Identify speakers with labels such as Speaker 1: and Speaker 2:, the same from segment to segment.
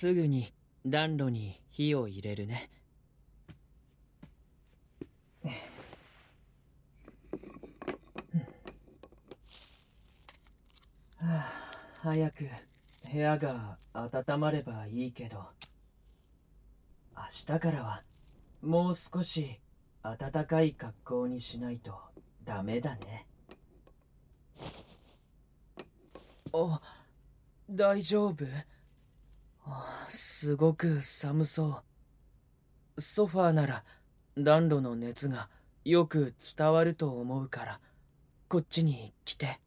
Speaker 1: すぐに暖炉に火を入れるね。はあ、早く部屋が温まればいいけど。明日からはもう少し暖かい格好にしないとダメだね。あ大丈夫？あすごく寒そう。ソファーなら暖炉の熱がよく伝わると思うからこっちに来て。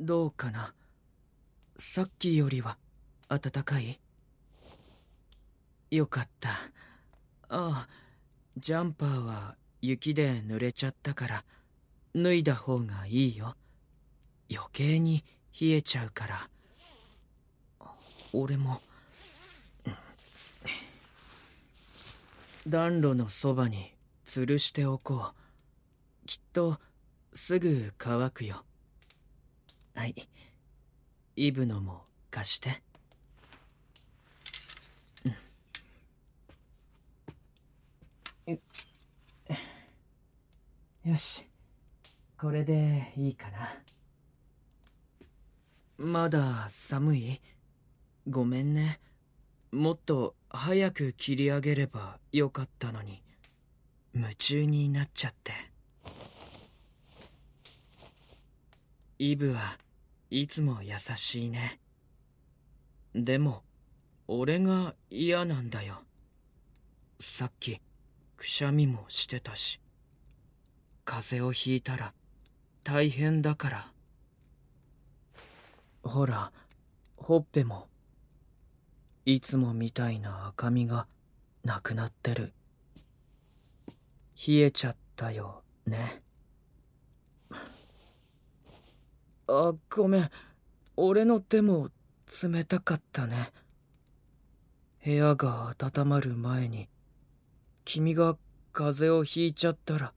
Speaker 1: どうかな。さっきよりは暖かい？よかった。ああジャンパーは雪で濡れちゃったから脱いだ方がいいよ。余計に冷えちゃうから。俺も。暖炉のそばに吊るしておこう。きっとすぐ乾くよ。はい。イブのも貸して。うん。よし。これでいいかな。まだ寒い？ごめんね。もっと早く切り上げればよかったのに。夢中になっちゃって。イブはいつも優しいね。でも俺が嫌なんだよ。さっきくしゃみもしてたし。風邪をひいたら大変だから。ほらほっぺもいつもみたいな赤みがなくなってる。冷えちゃったよね。あごめん。俺の手も冷たかったね。部屋が温まる前に君が風邪をひいちゃったら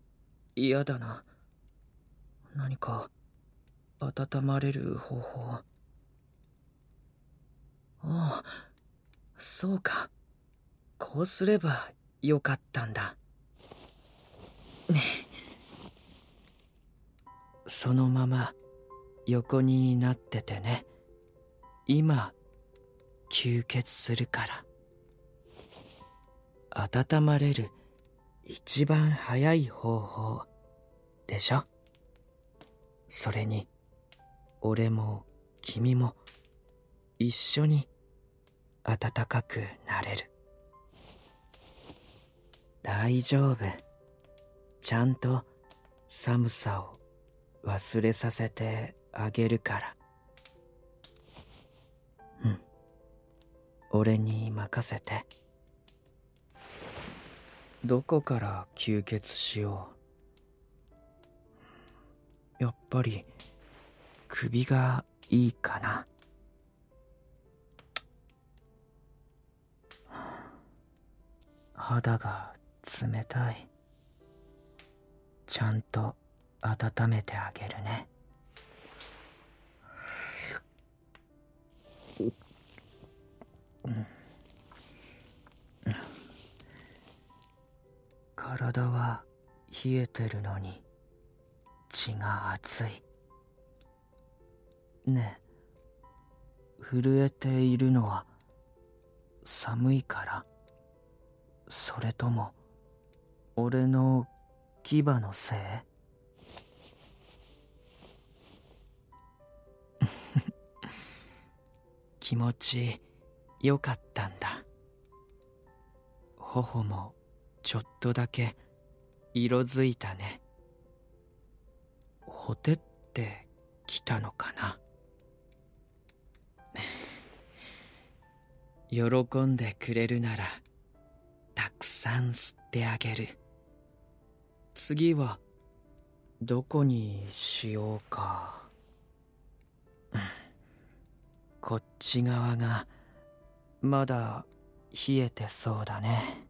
Speaker 1: 嫌だな。何か温まれる方法ああそうか。こうすればよかったんだ。そのまま横になっててね。今吸血するから。温まれる一番早い方法でしょ。それに俺も君も一緒に暖かくなれる。大丈夫。ちゃんと寒さを忘れさせてあげるから。うん。俺に任せて。どこから吸血しよう。やっぱり首がいいかな。肌が冷たい。ちゃんと温めてあげるね。体は冷えてるのに血が熱い。ねえ。震えているのは寒いから。それとも俺の牙のせい？気持ちよかったんだ。頬もちょっとだけ色づいたね。ほてってきたのかな？喜んでくれるならさん吸ってあげる。次はどこにしようか。こっち側がまだ冷えてそうだね。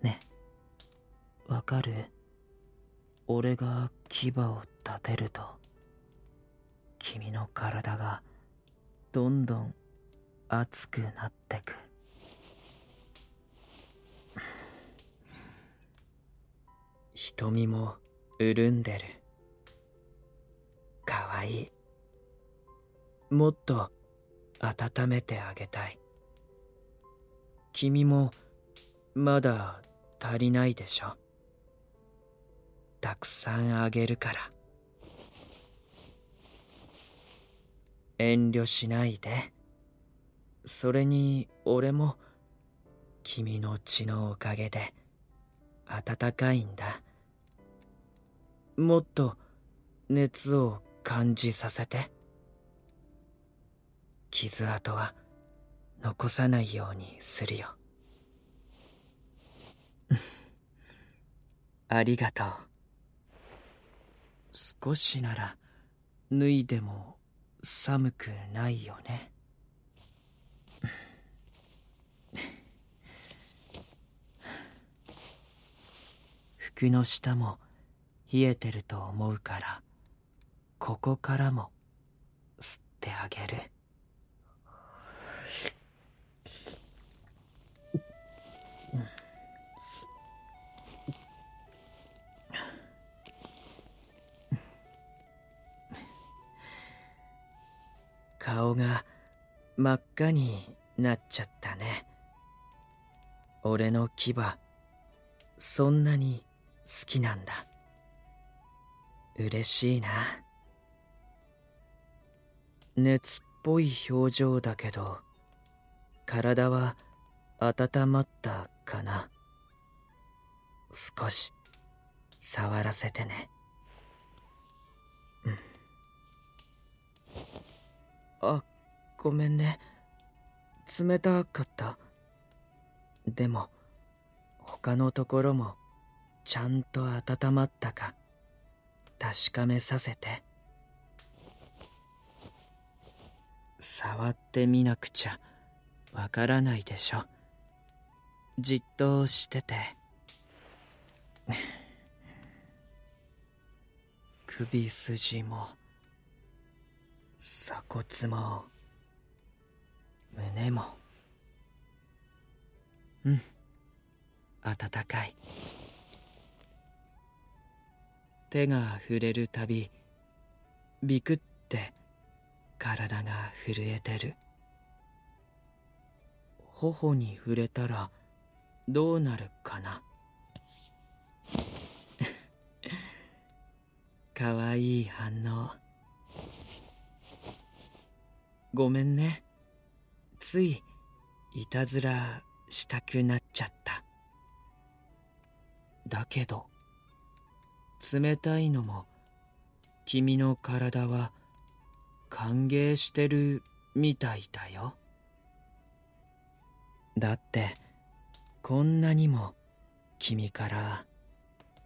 Speaker 1: ね。わかる？俺が牙を立てると君の体がどんどん熱くなってく。瞳も潤んでる。かわいい。もっと温めてあげたい。君もまだ足りないでしょ。たくさんあげるから。遠慮しないで。それに俺も君の血のおかげで暖かいんだ。もっと熱を感じさせて。傷跡は残さないようにするよ。ありがとう。少しなら脱いでも寒くないよね。服の下も冷えてると思うからここからも吸ってあげる。顔が真っ赤になっちゃったね。俺の牙そんなに好きなんだ。嬉しいな。熱っぽい表情だけど体は温まったかな。少し触らせてね。あごめんね。冷たかった。でも他のところもちゃんと温まったか確かめさせて。触ってみなくちゃわからないでしょ。じっとしてて。首筋も鎖骨も胸も。うん。暖かい。手が触れるたびビクって体が震えてる。頬に触れたらどうなるかな。かわいい反応。ごめんね。ついいたずらしたくなっちゃった。だけど冷たいのも君の体は歓迎してるみたいだよ。だってこんなにも君から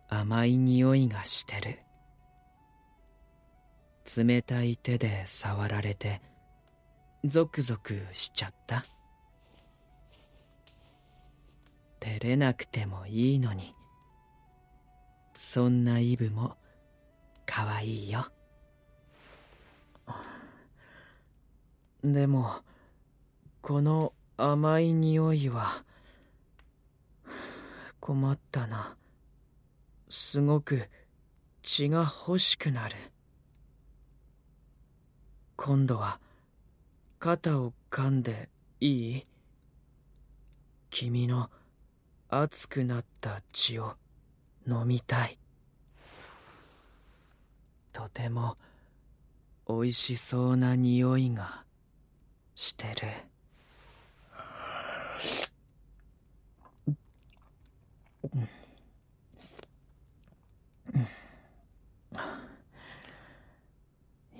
Speaker 1: 甘い匂いがしてる。冷たい手で触られてゾクゾクしちゃった。照れなくてもいいのに。そんなイブも可愛いよ。でもこの甘い匂いは困ったな。すごく血が欲しくなる。今度は肩を噛んでいい？君の熱くなった血を飲みたい。とても美味しそうな匂いがしてる。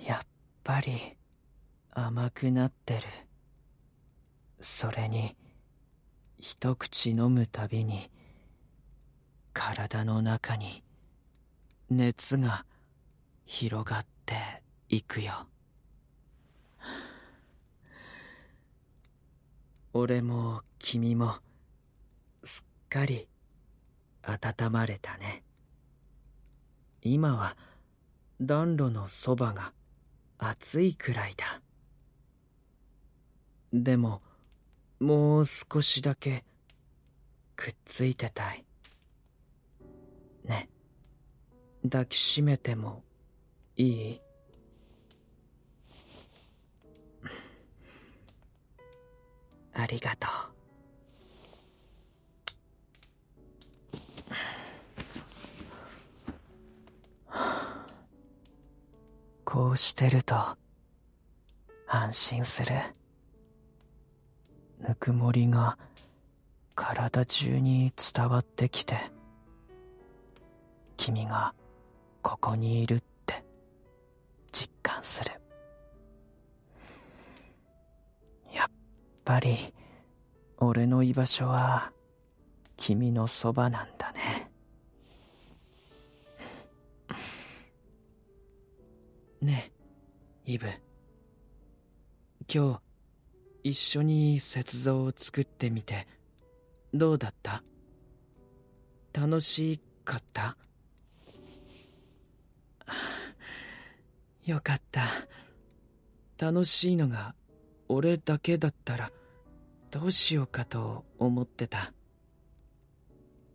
Speaker 1: やっぱり。甘くなってる。それに一口飲むたびに体の中に熱が広がっていくよ。俺も君もすっかり温まれたね。今は暖炉のそばが暑いくらいだ。でももう少しだけくっついてたい。ね。抱きしめてもいい？ありがとう。こうしてると安心する。ぬくもりが体中に伝わってきて君がここにいるって実感する。やっぱり俺の居場所は君のそばなんだね。ねえイブ。今日一緒に雪像を作ってみてどうだった？楽しかった？よかった。楽しいのが俺だけだったらどうしようかと思ってた。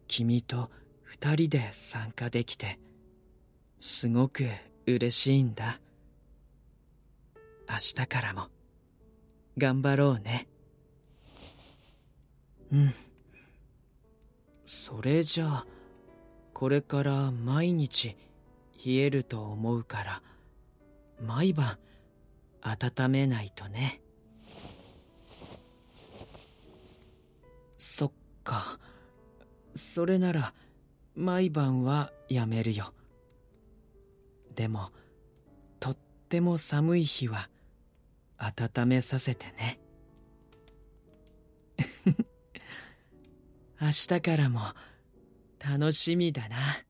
Speaker 1: 君と二人で参加できてすごく嬉しいんだ。明日からも。頑張ろうね。うん。それじゃあこれから毎日冷えると思うから毎晩温めないとね。そっか。それなら毎晩はやめるよ。でもとっても寒い日は温めさせてね 明日からも楽しみだな。